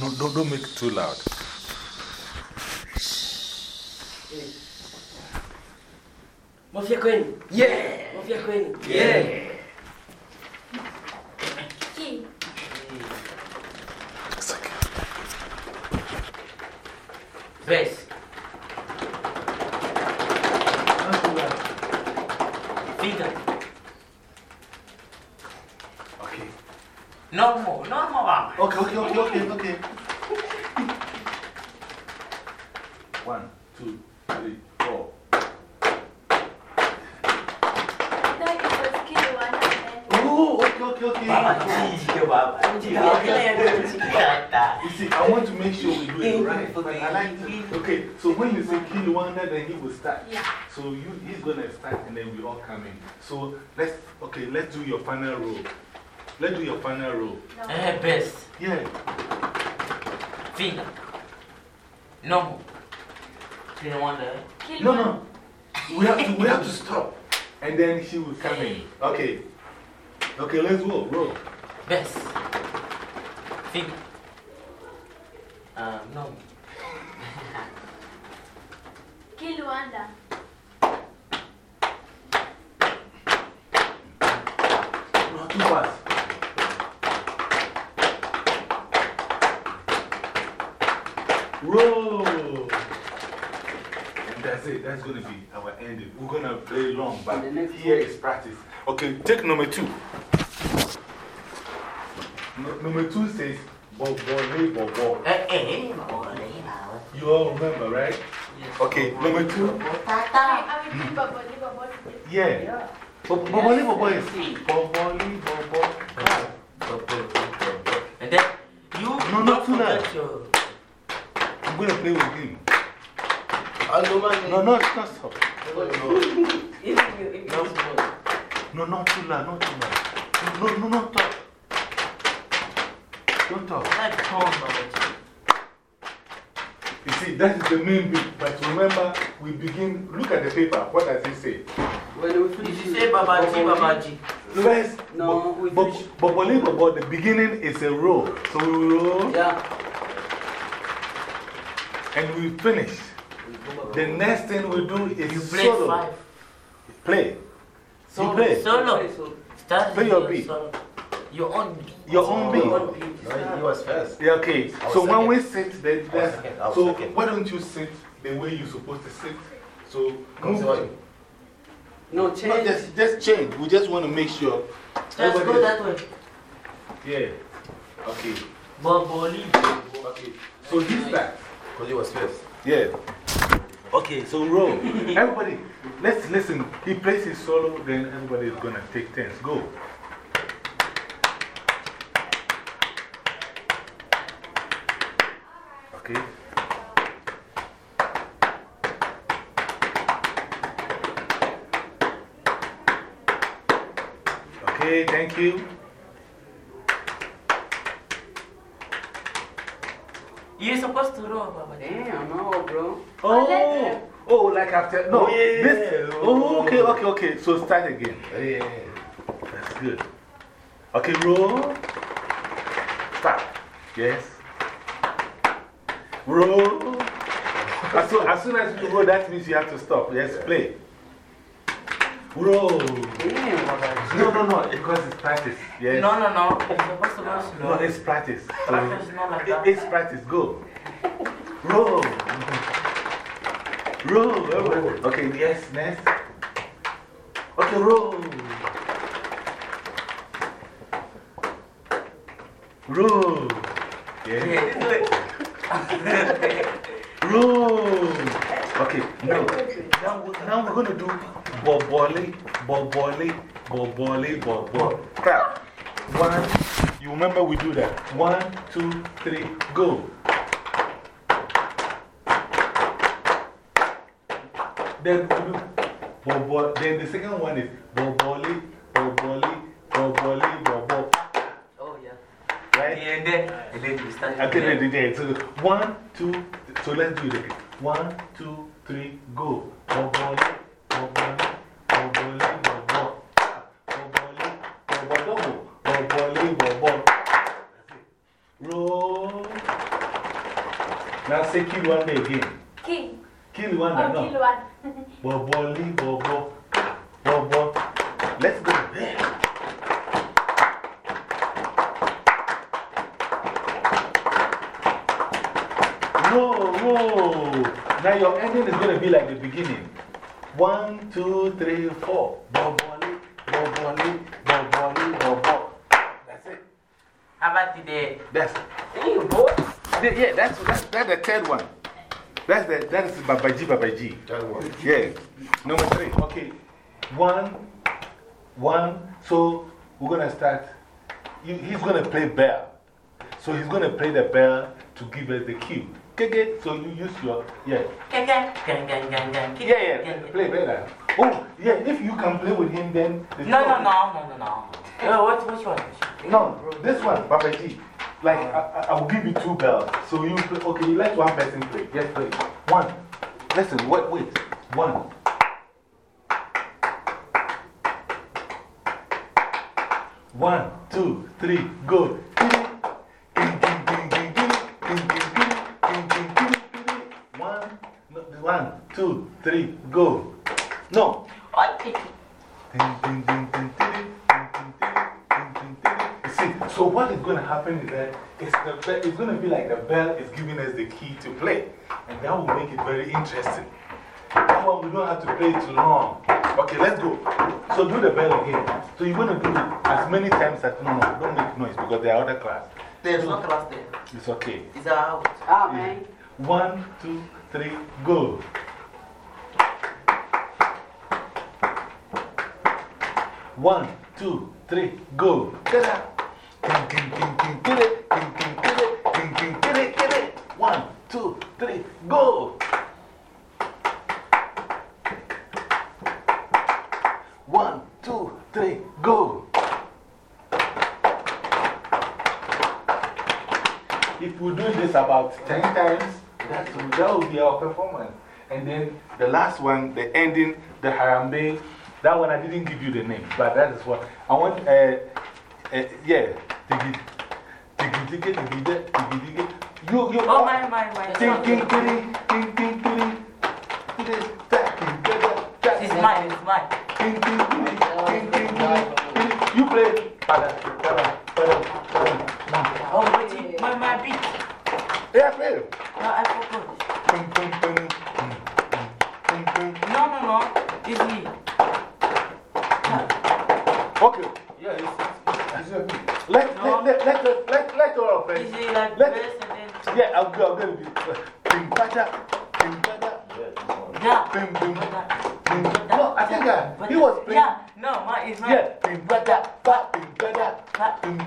No, don't, don't make it too loud. Mafia kwenu? Yeah. Mafia kwenu? Yeah. Okay. Best. Finger. Okay. Normal, normal. Okay, okay, okay, okay, okay. One, two, three, four. That it was key one and then. Oh, okay, okay, okay. Chica, baba. Chica. You see, I want to make sure we do it right. But I like to. Okay, so when you say kill one, then he will start. Yeah. So you, he's going to start and then we all come in. So let's, okay, let's do your final roll. Let's do your final roll. No. Eh, best. Yeah. Finger. Normal. You don't want that? Kill No, one. no. We have to, we have to stop. And then she will come in. Okay. Okay, let's roll. Roll. Best. Finger. Um, normal. Kill Luanda. No, too fast. Roll. And that's it. That's going to be our ending. We're going to play long, but here is practice. Okay, take number two. No, number two says, Bob. Eh, eh, boy. You all remember, right? Yes. Okay, number two. I will do bubble. Yeah. Bob, Bob, Bob, Bob is Bob, Bob, Bob, Bob. And then you No, not don't too loud. forget. I'm going to play with him. I'll go back. No, no, it's not stop. Even you, even No. you. No, not too loud, not too loud. No, no, no, talk. Don't talk. I like tone, Baba You see, that is the main bit. But remember, we begin. Look at the paper. What does it say? When we finish. Did you say Baba G, Baba G? Yes. No, we But finish. Boboli Bobo, the beginning is a roll. So we roll Yeah. and we finish. The next thing we do is You play solo. five. Play. Solo. play. Solo. Solo. Start Play your beat. solo. Your own beat. Your own beat. Your own beat. No, he was first. Yeah, okay. was So when we sit, then was that's. second. I was So second. why don't you sit the way you're supposed to sit? So move see what to- you- No, No, change. just, just change. We just want to make sure. Just go that way. Yeah. Okay. Boboli. Okay. So this back. Because he was first. Yeah. Okay, so roll. everybody, let's listen. He plays his solo, then everybody is going to take turns. Go. Okay. Okay, thank you. You're supposed to roll, Baba G. Damn, no, bro. Oh, oh, like after. No, Oh, yeah, this. Oh, oh. okay, okay, okay. So start again. Oh, yeah. That's good. Okay, roll. Stop. Yes. Roll. As soon, as soon as you roll, that means you have to stop. Yes, play. Roll. Damn, Baba. No, no, no, because it's practice. Yes. No, no, no. You're supposed to go slow. No, it's practice. Practice is not um, like that. It's practice. Go. Roll. Roll. roll. Okay, yes, next. Okay, roll. Roll. Yeah. Roll. Okay, now, now, now we're going to do boboli, boboli, boboli, bobol. Clap. One, you remember we do that. One, two, three, go. Then we do. Then the second one is boboli, boboli, boboli, bobol. Oh, yeah. Right? And then, and then you start. Okay, then, then, so one, two, so let's do it again. One, two, Now say Key Luanda again. King. Key Luanda, Oh, no. Kilwan. Bobo, li, bobo, bobo. Let's go. Whoa, whoa. Now your ending is going to be like the beginning. One, two, three, four. Bobo, li, bobo, li, bobo, li, bobo. That's it. How about today? That's Damn, boy. the- yeah, that's, that's, that's the third one. That's the, that is Babaji Babaji. That one. Yeah. Number three. Okay. One, one. So we're going to start. You, he's going to play bell. So he's going to play the bell to give us the cue. Okay, so you use your. Yeah. Yeah, yeah. Gang, gang. Play better. Oh, yeah. If you can play with him, then. the No, no, no, no, no, no. What, which one? No, this one, Papa G. Like, I, I- I'll give you two bells. So you play. Okay, you let one person play. Yes, play. One. Listen, wait, wait. One. One, two, three, go. One, one, two, three, go. No. Going to happen is that it's, the, be- it's going to be like the bell is giving us the key to play. And that will make it very interesting. That one, we don't have to play too long. Okay, let's go. So do the bell again. So you're going to do it as many times as. No, no, don't make noise because there are other class. There's no class there. It's okay. It's a house. Ah, man. One, two, three, go. One, two, three, go. Ta-da. King, One, two, three, go. One, two, three, go. If we do this about 10 times, that's, that will be our performance. And then the last one, the ending, the Harambe, that one I didn't give you the name, but that is what I want. Uh, uh, yeah. You, you. Oh, oh. my, my, my. Ting, ting, ting, ting, ting, ting. This, that, ting, that, that, that. It's mine, it's mine. Ting, ting, ting. You play. Pada, pada, pada, pada. Oh, wait, my, my beat. Yeah, play. No, I forgot. Ting, ting, ting, ting, ting, ting. No, no, no. It's me. Okay. Yeah, it's, it's, it's your beat. Let, No. let, let, let, let, let all our friends. Is it like Let- this and then. Yeah, I'm going to be. Ping, pada, ping, pada. Yeah. Bim, bim. But Ping. No, I think uh, he was playing. Yeah, no, mine is mine. Yeah, ping, pada, pa, ping, pada, pa, ping.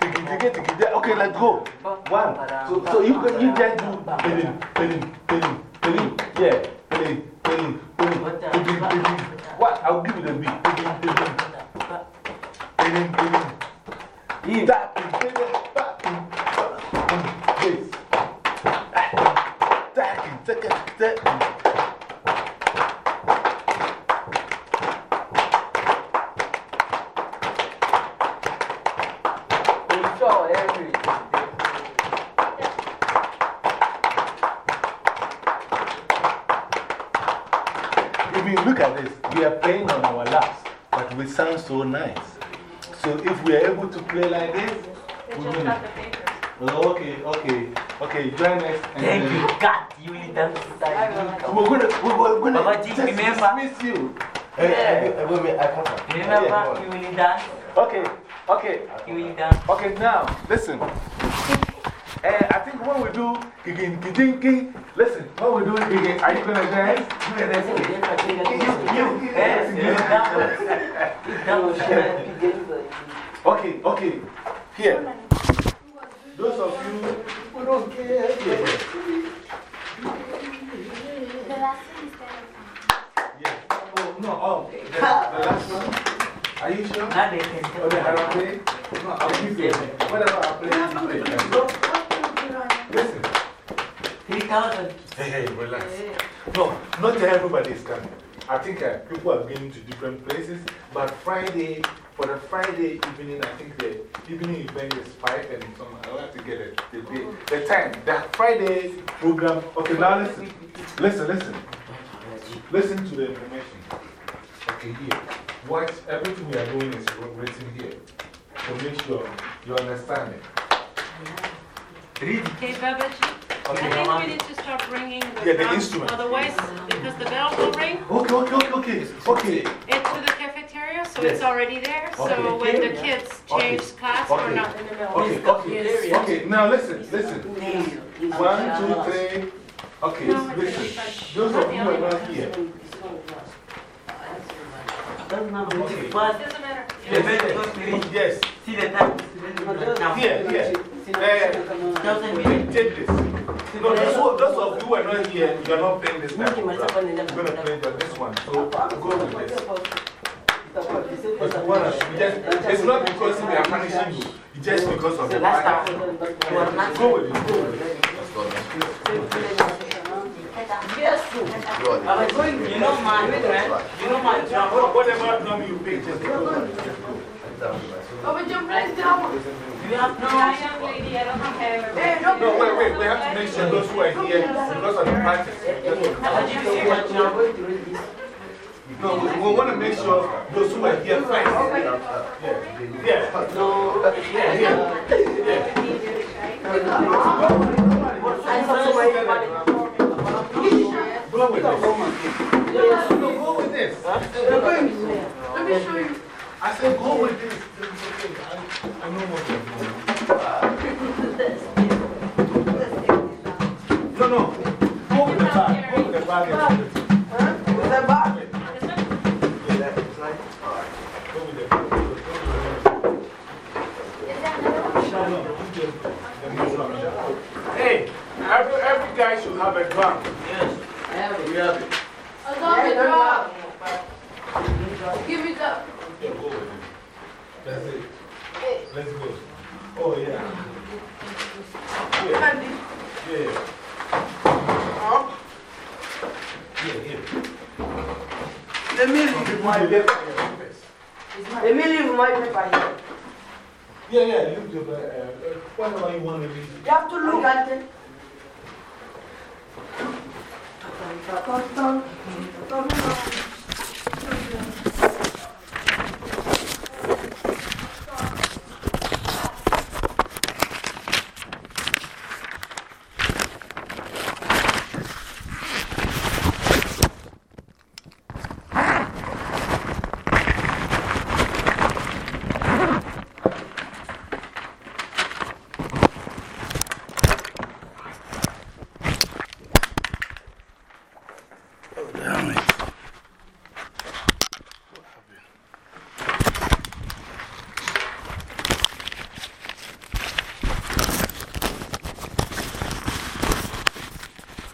Tiki, tiki, tiki, tiki. Okay, let's go. One. So, so you, can, you just do. Peling, peling, peling, peling. Look at this. We are playing on our laps, but we sound so nice. So if we are able to play like this, They we just win. have the. Oh, okay, okay, okay. Join us. and Thank then- you, God. You will dance inside. We're gonna, we're, we're gonna Baba G, just remember? dismiss you. Hey, hey, hey, wait, wait, I come back. Remember, you will dance. Okay, okay, You will dance. okay. Now, listen. Uh, I think when we do listen, when we do gigin, are you gonna dance? You gonna dance? Yes, yes, that was. That was. Okay, okay. Here. Those of you who don't care, yeah. The last one is the Yeah. Oh, no, oh, the, the last one. Are you sure? Now they can Oh, the Harambe? No, I'll give you. Whatever I play, you play. Listen. 3,000. Hey, hey, relax. No, not everybody is coming. I think uh, people are going to different places, but Friday, for the Friday evening, I think the evening event is 5 and some, I think get the, the, the time. The Friday program. Okay, now listen. Listen, listen. Listen to the information. Okay, here. What everything we are doing is written here. So make sure you understand it. Read. Okay, Babbage, I think Mama. we need to start ringing the Yeah, the drums, instrument. Otherwise, because the bell will ring Okay, okay, okay, okay. Okay. into the cafeteria, so Yes. it's already there. Okay. So when the kids change class, Okay. we're not in the middle. Okay, okay. Okay, now listen, listen. One, two, three. Okay, listen. Those of you who are not here. Doesn't matter what Okay. it. Doesn't matter. The bed to read. Yes, See the time. Here, here. Eh, Thousand minutes. take this. No, those, who- those of you who are not here, you are not playing this type of program. You're going to play the- this one. So go with this. But what else? Just, it's not because we are punishing you, it's just because of the Last fact. time. You are not. Go with it. Go with it. Yes, sir. You know my, right? You know my drum. What- Whatever drum you pick, just go with it. Oh, but your friends down. No, no. wait, wait, we have to make sure those who are here because of the practice. No, we, we want to make sure those who are here first. Yeah. Yeah. No. Yeah, yeah. Go with this. Go with this. Let me show you. I said go with this. It's okay. I, I know what you're doing. No, no. Go with the bag. Go with the bag and. Is that bad? Yeah, it's like, go with the bag. No, no, the music Hey, every, every guy should have a drum. Yes. I have it. I got the drop. Give me the. Yeah, go with it. That's it. Let's go. Oh, yeah. Yeah. Yeah. Yeah, yeah. Let me leave my You paper. get. Let me leave my paper here. Yeah, yeah, you do, uh, uh, whatever you want to read. You have to look at it.